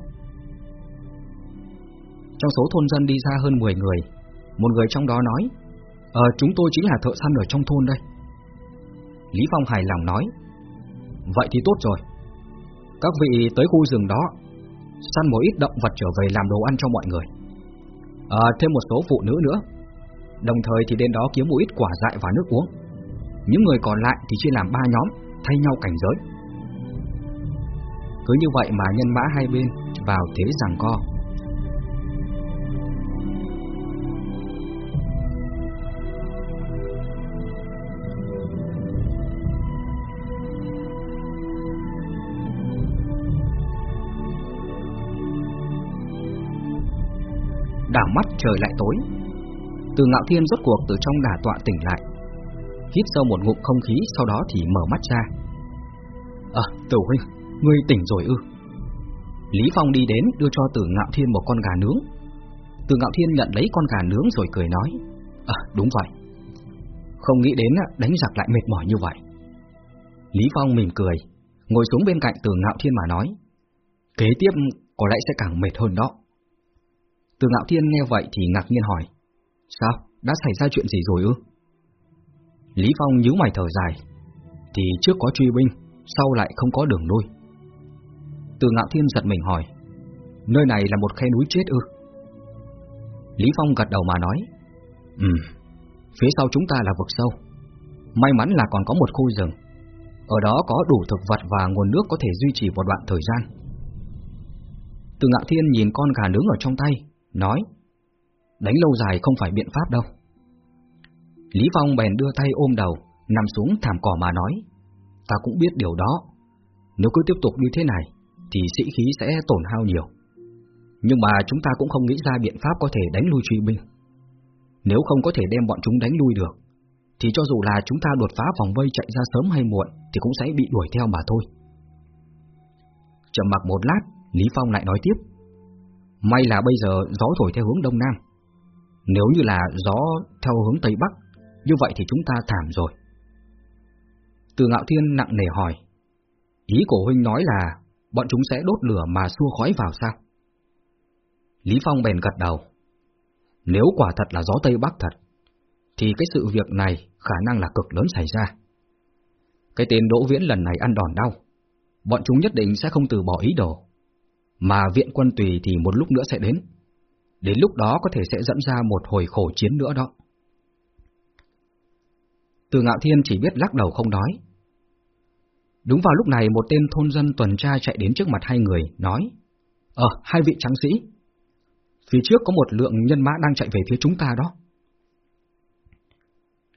Trong số thôn dân đi ra hơn 10 người, Một người trong đó nói Ờ chúng tôi chính là thợ săn ở trong thôn đây. Lý Phong hài lòng nói, Vậy thì tốt rồi. Các vị tới khu rừng đó, Săn một ít động vật trở về làm đồ ăn cho mọi người. Ờ thêm một số phụ nữ nữa. Đồng thời thì đến đó kiếm một ít quả dại và nước uống. Những người còn lại thì chia làm ba nhóm, Thay nhau cảnh giới. Cứ như vậy mà nhân mã hai bên Vào thế giằng co. Đảo mắt trời lại tối. Từ ngạo thiên rốt cuộc từ trong đà tọa tỉnh lại. Hít sâu một ngụm không khí, Sau đó thì mở mắt ra. À tử huynh Ngươi tỉnh rồi ư? Lý Phong đi đến, đưa cho Tử Ngạo Thiên một con gà nướng. Tử Ngạo Thiên nhận lấy con gà nướng rồi cười nói À đúng vậy. Không nghĩ đến à, đánh giặc lại mệt mỏi như vậy. Lý Phong mỉm cười, Ngồi xuống bên cạnh Tử Ngạo Thiên mà nói, Kế tiếp có lẽ sẽ càng mệt hơn đó. Từ Ngạo Thiên nghe vậy thì ngạc nhiên hỏi, Sao? Đã xảy ra chuyện gì rồi ư? Lý Phong nhíu mày thở dài, Thì trước có truy binh, Sau lại không có đường nuôi từ ngạo thiên giật mình hỏi, Nơi này là một khe núi chết ư? Lý Phong gật đầu mà nói Ừ Phía sau chúng ta là vực sâu. May mắn là còn có một khu rừng. Ở đó có đủ thực vật và nguồn nước có thể duy trì một đoạn thời gian. Từ ngạo thiên nhìn con gà nướng ở trong tay, Nói, Đánh lâu dài không phải biện pháp đâu. Lý Phong bèn đưa tay ôm đầu, Nằm xuống thảm cỏ mà nói, Ta cũng biết điều đó. Nếu cứ tiếp tục như thế này thì sĩ khí sẽ tổn hao nhiều Nhưng mà chúng ta cũng không nghĩ ra biện pháp có thể đánh lui truy binh Nếu không có thể đem bọn chúng đánh lui được thì cho dù là chúng ta đột phá vòng vây chạy ra sớm hay muộn thì cũng sẽ bị đuổi theo mà thôi. Chầm mặc một lát, Lý Phong lại nói tiếp. May là bây giờ gió thổi theo hướng đông nam. Nếu như là gió theo hướng tây bắc, như vậy thì chúng ta thảm rồi. Từ Ngạo Thiên nặng nề hỏi. Ý của huynh nói là bọn chúng sẽ đốt lửa mà xua khói vào sao? Lý Phong bèn gật đầu. Nếu quả thật là gió Tây Bắc thật, thì cái sự việc này khả năng là cực lớn xảy ra. Cái tên Đỗ Viễn lần này ăn đòn đau, bọn chúng nhất định sẽ không từ bỏ ý đồ. Mà viện quân tùy thì một lúc nữa sẽ đến. Đến lúc đó có thể sẽ dẫn ra một hồi khổ chiến nữa đó. Từ Ngạo Thiên chỉ biết lắc đầu không nói. Đúng vào lúc này một tên thôn dân tuần tra chạy đến trước mặt hai người, nói Ờ, hai vị tráng sĩ, phía trước có một lượng nhân mã đang chạy về phía chúng ta đó.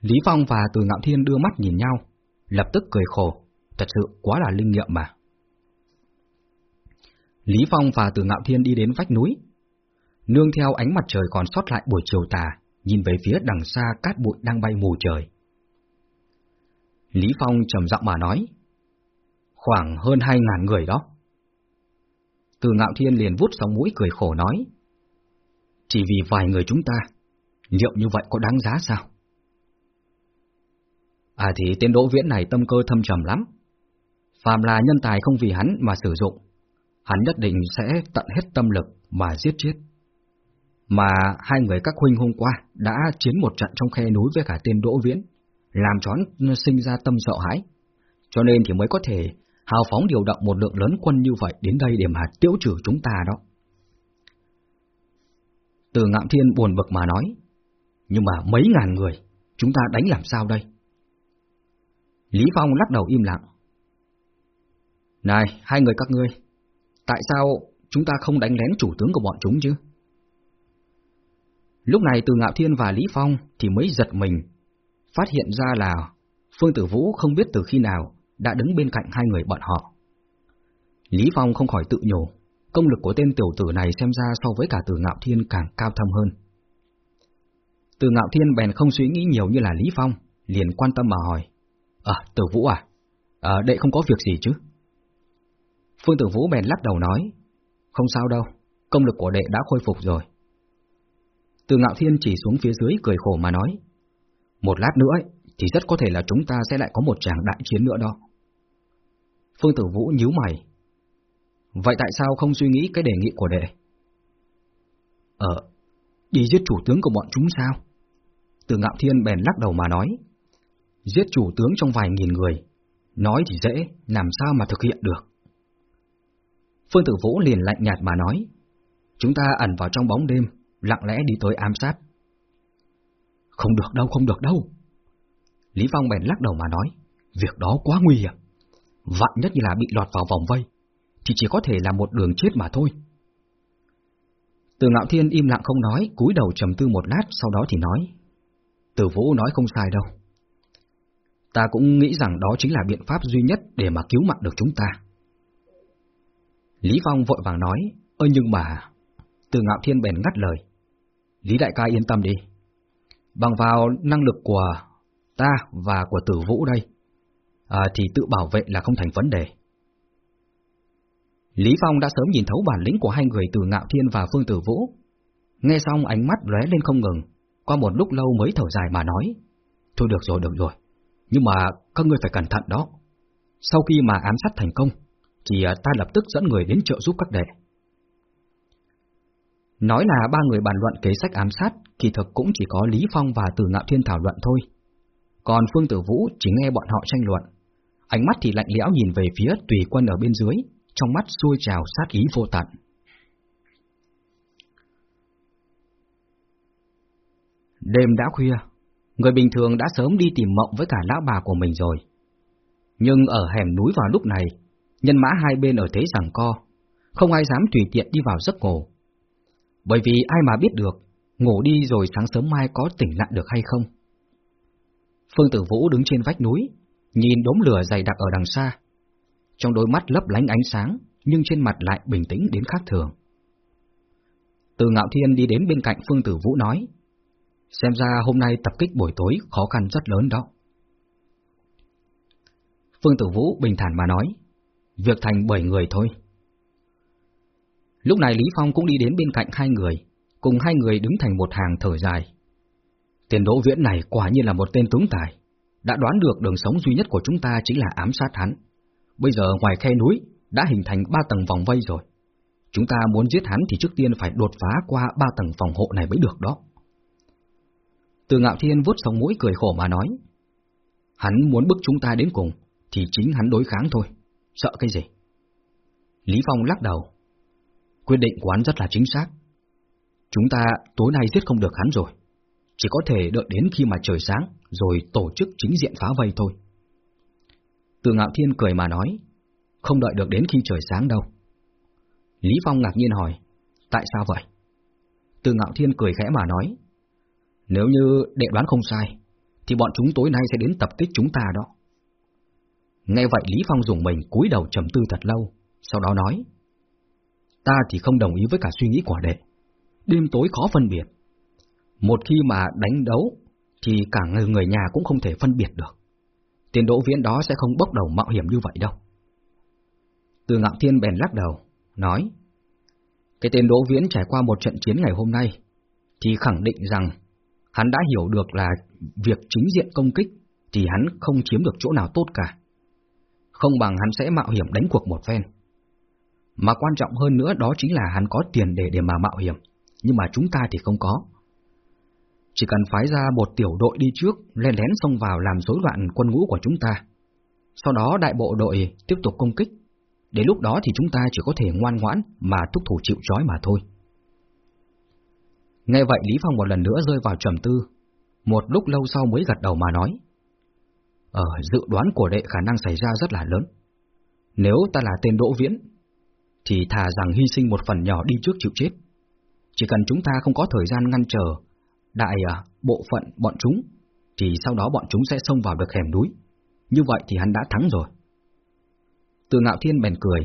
Lý Phong và Từ Ngạo Thiên đưa mắt nhìn nhau, lập tức cười khổ, thật sự quá là linh nghiệm mà. Lý Phong và Từ Ngạo Thiên đi đến vách núi, nương theo ánh mặt trời còn sót lại buổi chiều tà, nhìn về phía đằng xa cát bụi đang bay mù trời. Lý Phong trầm giọng mà nói, khoảng hơn hai ngàn người đó. Từ Ngạo Thiên liền vút sóng mũi cười khổ nói, chỉ vì vài người chúng ta, liệu như vậy có đáng giá sao? À thì tên Đỗ Viễn này tâm cơ thâm trầm lắm. Phàm là nhân tài không vì hắn mà sử dụng, hắn nhất định sẽ tận hết tâm lực mà giết chết. Mà hai người các huynh hôm qua đã chiến một trận trong khe núi với cả tên Đỗ Viễn, làm cho hắn sinh ra tâm sợ hãi. Cho nên thì mới có thể hào phóng điều động một lượng lớn quân như vậy đến đây để mà tiêu trừ chúng ta đó. Từ Ngạo Thiên buồn bực mà nói, nhưng mà mấy ngàn người, chúng ta đánh làm sao đây? Lý Phong lắc đầu im lặng. Này, hai người các ngươi, tại sao chúng ta không đánh lén chủ tướng của bọn chúng chứ? Lúc này từ Ngạo Thiên và Lý Phong thì mới giật mình, phát hiện ra là Phương Tử Vũ không biết từ khi nào đã đứng bên cạnh hai người bọn họ. Lý Phong không khỏi tự nhủ, công lực của tên tiểu tử này xem ra so với cả từ Ngạo Thiên càng cao thâm hơn. Từ Ngạo Thiên bèn không suy nghĩ nhiều như là Lý Phong, liền quan tâm mà hỏi. Ờ, à, Tử Vũ à? À, đệ không có việc gì chứ? Phương Tử Vũ bèn lắc đầu nói. Không sao đâu, công lực của đệ đã khôi phục rồi. Từ Ngạo Thiên chỉ xuống phía dưới cười khổ mà nói. Một lát nữa ấy, thì rất có thể là chúng ta sẽ lại có một tràng đại chiến nữa đó. Phương Tử Vũ nhíu mày, Vậy tại sao không suy nghĩ cái đề nghị của đệ? Ờ, đi giết chủ tướng của bọn chúng sao? Từ ngạo thiên bèn lắc đầu mà nói. Giết chủ tướng trong vài nghìn người, nói thì dễ, làm sao mà thực hiện được? Phương Tử Vũ liền lạnh nhạt mà nói. Chúng ta ẩn vào trong bóng đêm, lặng lẽ đi tới ám sát. Không được đâu, không được đâu. Lý Phong bèn lắc đầu mà nói, việc đó quá nguy hiểm. Vạn nhất như là bị lọt vào vòng vây, thì chỉ có thể là một đường chết mà thôi. Từ ngạo thiên im lặng không nói, cúi đầu trầm tư một lát, sau đó thì nói. Từ vũ nói không sai đâu. Ta cũng nghĩ rằng đó chính là biện pháp duy nhất để mà cứu mạng được chúng ta. Lý Phong vội vàng nói, ơ nhưng mà... Từ ngạo thiên bèn ngắt lời. Lý đại ca yên tâm đi. Bằng vào năng lực của ta và của tử vũ đây, à, thì tự bảo vệ là không thành vấn đề. Lý Phong đã sớm nhìn thấu bản lĩnh của hai người từ Ngạo Thiên và Phương Tử Vũ. Nghe xong ánh mắt lóe lên không ngừng, qua một lúc lâu mới thở dài mà nói. Thôi được rồi, được rồi, nhưng mà các ngươi phải cẩn thận đó. Sau khi mà ám sát thành công, thì à, ta lập tức dẫn người đến trợ giúp các đệ. Nói là ba người bàn luận kế sách ám sát, kỳ thực cũng chỉ có Lý Phong và Từ Ngạo Thiên thảo luận thôi. Còn Phương Tử Vũ chỉ nghe bọn họ tranh luận. Ánh mắt thì lạnh lẽo nhìn về phía tùy quân ở bên dưới, trong mắt xuôi trào sát ý vô tận. Đêm đã khuya, người bình thường đã sớm đi tìm mộng với cả lão bà của mình rồi. Nhưng ở hẻm núi vào lúc này, nhân mã hai bên ở thế rằng co, không ai dám tùy tiện đi vào giấc ngủ. Bởi vì ai mà biết được, ngủ đi rồi sáng sớm mai có tỉnh lại được hay không. Phương Tử Vũ đứng trên vách núi, nhìn đốm lửa dày đặc ở đằng xa, trong đôi mắt lấp lánh ánh sáng, nhưng trên mặt lại bình tĩnh đến khác thường. Từ Ngạo Thiên đi đến bên cạnh Phương Tử Vũ nói, Xem ra hôm nay tập kích buổi tối khó khăn rất lớn đó. Phương Tử Vũ bình thản mà nói, việc thành bảy người thôi. Lúc này Lý Phong cũng đi đến bên cạnh hai người, cùng hai người đứng thành một hàng thở dài. Tiền đỗ viễn này quả nhiên là một tên tướng tài, đã đoán được đường sống duy nhất của chúng ta chính là ám sát hắn. Bây giờ ngoài khe núi đã hình thành ba tầng vòng vây rồi. Chúng ta muốn giết hắn thì trước tiên phải đột phá qua ba tầng phòng hộ này mới được đó. Từ ngạo thiên vuốt sống mũi cười khổ mà nói. Hắn muốn bức chúng ta đến cùng, thì chính hắn đối kháng thôi. Sợ cái gì? Lý Phong lắc đầu. Quyết định của hắn rất là chính xác. Chúng ta tối nay giết không được hắn rồi. Chỉ có thể đợi đến khi mà trời sáng, rồi tổ chức chính diện phá vây thôi. Từ ngạo thiên cười mà nói. Không đợi được đến khi trời sáng đâu. Lý Phong ngạc nhiên hỏi. Tại sao vậy? Từ ngạo thiên cười khẽ mà nói. Nếu như đệ đoán không sai, thì bọn chúng tối nay sẽ đến tập kích chúng ta đó. Nghe vậy Lý Phong dùng mình cúi đầu trầm tư thật lâu, sau đó nói. Ta thì không đồng ý với cả suy nghĩ của đệ. Đêm tối khó phân biệt. Một khi mà đánh đấu, thì cả người, người nhà cũng không thể phân biệt được. Tiền đỗ viễn đó sẽ không bốc đầu mạo hiểm như vậy đâu. Từ ngạo thiên bèn lắc đầu, nói. Cái tên đỗ viễn trải qua một trận chiến ngày hôm nay, thì khẳng định rằng hắn đã hiểu được là việc chính diện công kích thì hắn không chiếm được chỗ nào tốt cả. Không bằng hắn sẽ mạo hiểm đánh cuộc một phen. Mà quan trọng hơn nữa đó chính là hắn có tiền để để mà mạo hiểm, nhưng mà chúng ta thì không có. Chỉ cần phái ra một tiểu đội đi trước, lén lén xông vào làm rối loạn quân ngũ của chúng ta. Sau đó đại bộ đội tiếp tục công kích. Đến lúc đó thì chúng ta chỉ có thể ngoan ngoãn mà thúc thủ chịu trói mà thôi. Nghe vậy Lý Phong một lần nữa rơi vào trầm tư, một lúc lâu sau mới gật đầu mà nói. Ờ, dự đoán của đệ khả năng xảy ra rất là lớn. Nếu ta là tên Đỗ Viễn, thì thà rằng hy sinh một phần nhỏ đi trước chịu chết. Chỉ cần chúng ta không có thời gian ngăn trở đại à, bộ phận bọn chúng, thì sau đó bọn chúng sẽ xông vào được hẻm núi. Như vậy thì hắn đã thắng rồi. Từ ngạo thiên bèn cười.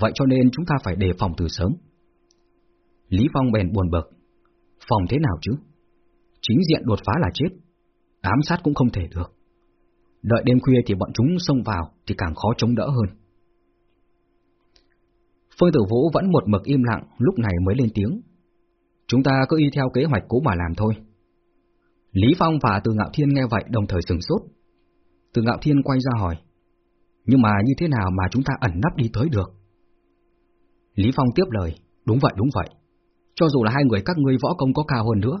Vậy cho nên chúng ta phải đề phòng từ sớm. Lý Phong bèn buồn bực. Phòng thế nào chứ? Chính diện đột phá là chết, ám sát cũng không thể được. Đợi đêm khuya thì bọn chúng xông vào thì càng khó chống đỡ hơn. Phương Tử Vũ vẫn một mực im lặng, lúc này mới lên tiếng. Chúng ta cứ y theo kế hoạch cũ mà làm thôi. Lý Phong và Từ Ngạo Thiên nghe vậy đồng thời sừng sốt. Từ Ngạo Thiên quay ra hỏi. Nhưng mà như thế nào mà chúng ta ẩn nấp đi tới được? Lý Phong tiếp lời. Đúng vậy, đúng vậy. Cho dù là hai người các ngươi võ công có cao hơn nữa,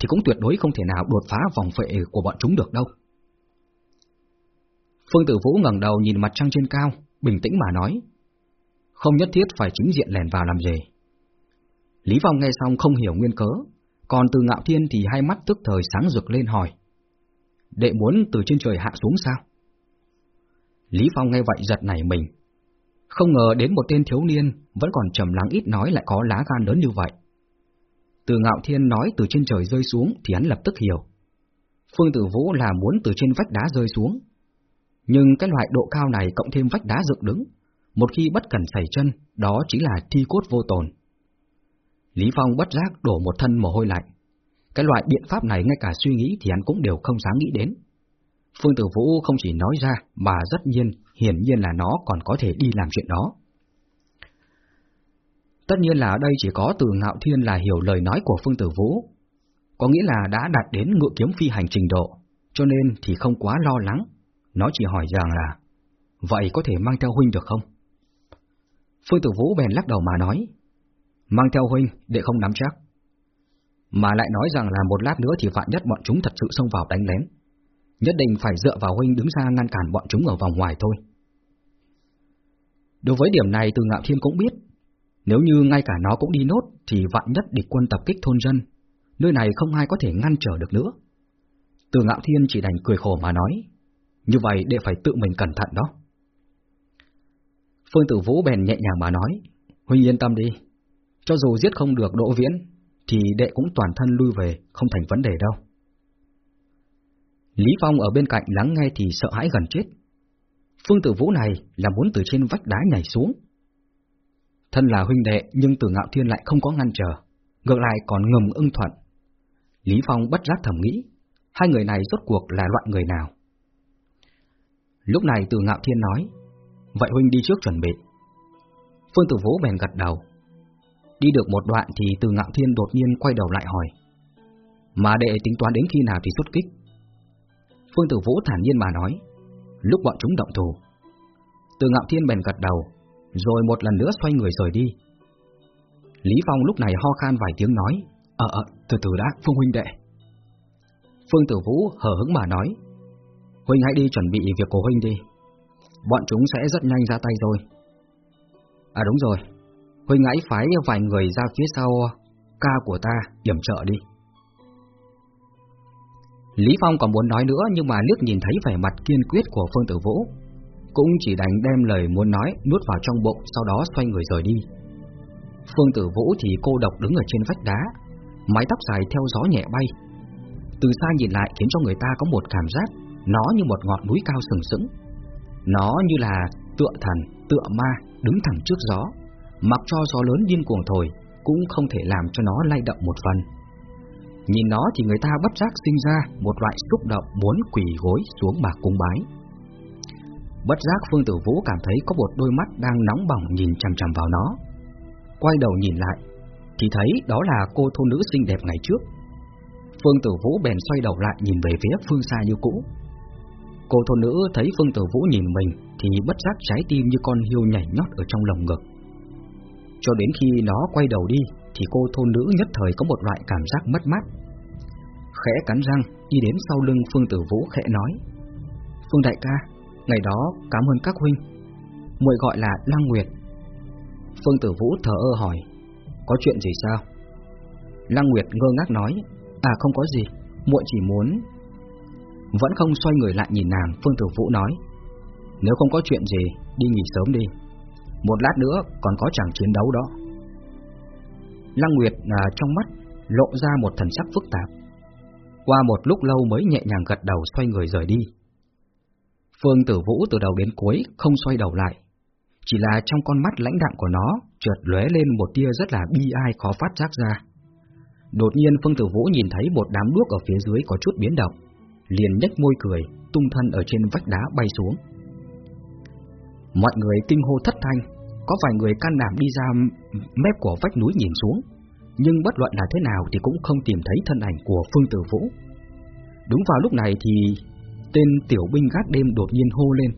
thì cũng tuyệt đối không thể nào đột phá vòng vệ của bọn chúng được đâu. Phương Tử Vũ ngẩng đầu nhìn mặt trăng trên cao, bình tĩnh mà nói. Không nhất thiết phải chính diện lèn vào làm gì. Lý Phong nghe xong không hiểu nguyên cớ, còn từ ngạo thiên thì hai mắt tức thời sáng rực lên hỏi. Đệ muốn từ trên trời hạ xuống sao? Lý Phong nghe vậy giật nảy mình. Không ngờ đến một tên thiếu niên vẫn còn trầm lắng ít nói lại có lá gan lớn như vậy. Từ ngạo thiên nói từ trên trời rơi xuống thì hắn lập tức hiểu. Phương Tử Vũ là muốn từ trên vách đá rơi xuống. Nhưng cái loại độ cao này cộng thêm vách đá dựng đứng, một khi bất cẩn xảy chân, đó chính là thi cốt vô tồn. Lý Phong bất giác đổ một thân mồ hôi lạnh. Cái loại biện pháp này ngay cả suy nghĩ thì hắn cũng đều không dám nghĩ đến. Phương Tử Vũ không chỉ nói ra mà rất nhiên, hiển nhiên là nó còn có thể đi làm chuyện đó. Tất nhiên là ở đây chỉ có từ ngạo thiên là hiểu lời nói của Phương Tử Vũ. Có nghĩa là đã đạt đến ngựa kiếm phi hành trình độ, cho nên thì không quá lo lắng. Nó chỉ hỏi rằng là, vậy có thể mang theo huynh được không? Phương Tử Vũ bèn lắc đầu mà nói, mang theo huynh để không nắm chắc. Mà lại nói rằng là một lát nữa thì vạn nhất bọn chúng thật sự xông vào đánh lén. Nhất định phải dựa vào huynh đứng ra ngăn cản bọn chúng ở vòng ngoài thôi. Đối với điểm này từ ngạo thiên cũng biết nếu như ngay cả nó cũng đi nốt thì vạn nhất địch quân tập kích thôn dân, nơi này không ai có thể ngăn trở được nữa. Từ ngạo thiên chỉ đành cười khổ mà nói, như vậy để phải tự mình cẩn thận đó. Phương Tử Vũ bèn nhẹ nhàng mà nói, Huynh yên tâm đi, cho dù giết không được Đỗ Viễn, thì đệ cũng toàn thân lui về, không thành vấn đề đâu. Lý Phong ở bên cạnh lắng nghe thì sợ hãi gần chết. Phương Tử Vũ này là muốn từ trên vách đá nhảy xuống, Thân là huynh đệ nhưng Tử ngạo thiên lại không có ngăn trở, ngược lại còn ngầm ưng thuận. Lý Phong bất giác thầm nghĩ, hai người này rốt cuộc là loại người nào? Lúc này Tử ngạo thiên nói, vậy huynh đi trước chuẩn bị. Phương Tử Vũ bèn gật đầu. Đi được một đoạn thì từ ngạo thiên đột nhiên quay đầu lại hỏi, mà đệ tính toán đến khi nào thì xuất kích? Phương Tử Vũ thản nhiên mà nói, lúc bọn chúng động thủ. Từ ngạo thiên bèn gật đầu, rồi một lần nữa xoay người rời đi. Lý Phong lúc này ho khan vài tiếng nói, Ờ, ờ, từ từ đã, Phương huynh đệ. Phương Tử Vũ hờ hững mà nói, Huynh hãy đi chuẩn bị việc của Huynh đi, bọn chúng sẽ rất nhanh ra tay rồi. À đúng rồi, Huynh hãy phái vài người ra phía sau ca của ta điểm trợ đi. Lý Phong còn muốn nói nữa nhưng mà liếc nhìn thấy vẻ mặt kiên quyết của Phương Tử Vũ, cũng chỉ đành đem lời muốn nói nuốt vào trong bụng, sau đó xoay người rời đi. Phương Tử Vũ thì cô độc đứng ở trên vách đá, mái tóc dài theo gió nhẹ bay. Từ xa nhìn lại khiến cho người ta có một cảm giác nó như một ngọn núi cao sừng sững. Nó như là tựa thần, tựa ma đứng thẳng trước gió, mặc cho gió lớn điên cuồng thổi cũng không thể làm cho nó lay động một phần. Nhìn nó thì người ta bất giác sinh ra một loại xúc động muốn quỳ gối xuống mà cung bái. Bất giác Phương Tử Vũ cảm thấy có một đôi mắt đang nóng bỏng nhìn chằm chằm vào nó. Quay đầu nhìn lại, thì thấy đó là cô thôn nữ xinh đẹp ngày trước. Phương Tử Vũ bèn xoay đầu lại nhìn về phía phương xa như cũ. Cô thôn nữ thấy Phương Tử Vũ nhìn mình thì bất giác trái tim như con hiêu nhảy nhót ở trong lồng ngực. Cho đến khi nó quay đầu đi thì cô thôn nữ nhất thời có một loại cảm giác mất mát. Khẽ cắn răng đi đến sau lưng Phương Tử Vũ khẽ nói: "Phương đại ca, ngày đó cảm ơn các huynh." Muội gọi là Lăng Nguyệt. Phương Tử Vũ thở ơ hỏi: "Có chuyện gì sao?" Lăng Nguyệt ngơ ngác nói: "À không có gì, muội chỉ muốn..." Vẫn không xoay người lại nhìn nàng, Phương Tử Vũ nói: "Nếu không có chuyện gì, đi nghỉ sớm đi. Một lát nữa còn có chàng chiến đấu đó." Lăng Nguyệt à, trong mắt lộ ra một thần sắc phức tạp. Qua một lúc lâu mới nhẹ nhàng gật đầu xoay người rời đi. Phương Tử Vũ từ đầu đến cuối không xoay đầu lại, chỉ là trong con mắt lãnh đạm của nó chợt lóe lên một tia rất là bi ai khó phát giác ra. Đột nhiên Phương Tử Vũ nhìn thấy một đám đuốc ở phía dưới có chút biến động, liền nhếch môi cười, tung thân ở trên vách đá bay xuống. Mọi người kinh hô thất thanh, có vài người can đảm đi ra mép của vách núi nhìn xuống, nhưng bất luận là thế nào thì cũng không tìm thấy thân ảnh của Phương Tử Vũ. Đúng vào lúc này thì tên tiểu binh gác đêm đột nhiên hô lên.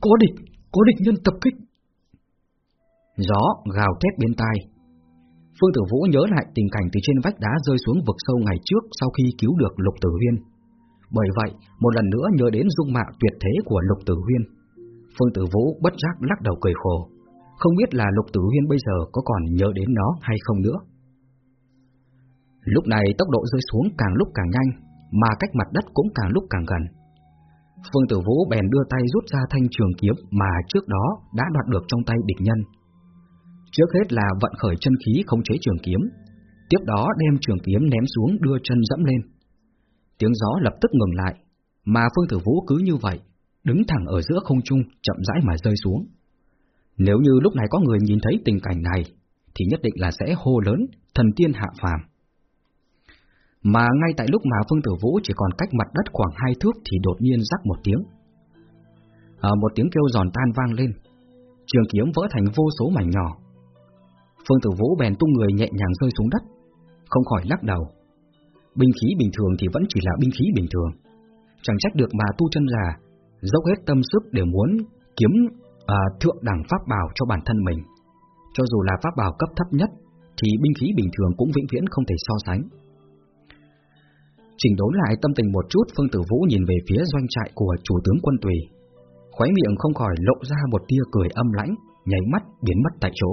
Có địch, có địch nhân tập kích. Gió gào thét bên tai. Phương Tử Vũ nhớ lại tình cảnh từ trên vách đá rơi xuống vực sâu ngày trước sau khi cứu được Lục Tử Huyên. Bởi vậy, một lần nữa nhớ đến dung mạo tuyệt thế của Lục Tử Huyên. Phương Tử Vũ bất giác lắc đầu cười khổ, không biết là Lục Tử Huyên bây giờ có còn nhớ đến nó hay không nữa. Lúc này tốc độ rơi xuống càng lúc càng nhanh, mà cách mặt đất cũng càng lúc càng gần. Phương Tử Vũ bèn đưa tay rút ra thanh trường kiếm mà trước đó đã đoạt được trong tay địch nhân. Trước hết là vận khởi chân khí khống chế trường kiếm, tiếp đó đem trường kiếm ném xuống đưa chân dẫm lên. Tiếng gió lập tức ngừng lại, mà Phương Tử Vũ cứ như vậy, đứng thẳng ở giữa không trung chậm rãi mà rơi xuống. Nếu như lúc này có người nhìn thấy tình cảnh này, thì nhất định là sẽ hô lớn, thần tiên hạ phàm. Mà ngay tại lúc mà Phương Tử Vũ chỉ còn cách mặt đất khoảng hai thước thì đột nhiên rắc một tiếng. À, một tiếng kêu giòn tan vang lên, trường kiếm vỡ thành vô số mảnh nhỏ. Phương Tử Vũ bèn tung người nhẹ nhàng rơi xuống đất, không khỏi lắc đầu. Binh khí bình thường thì vẫn chỉ là binh khí bình thường, chẳng trách được mà tu chân già dốc hết tâm sức để muốn kiếm à, thượng đẳng pháp bảo cho bản thân mình. Cho dù là pháp bảo cấp thấp nhất, thì binh khí bình thường cũng vĩnh viễn không thể so sánh. Chỉnh đốn lại tâm tình một chút, Phương Tử Vũ nhìn về phía doanh trại của chủ tướng quân tùy. Khóe miệng không khỏi lộ ra một tia cười âm lãnh, nháy mắt biến mất tại chỗ.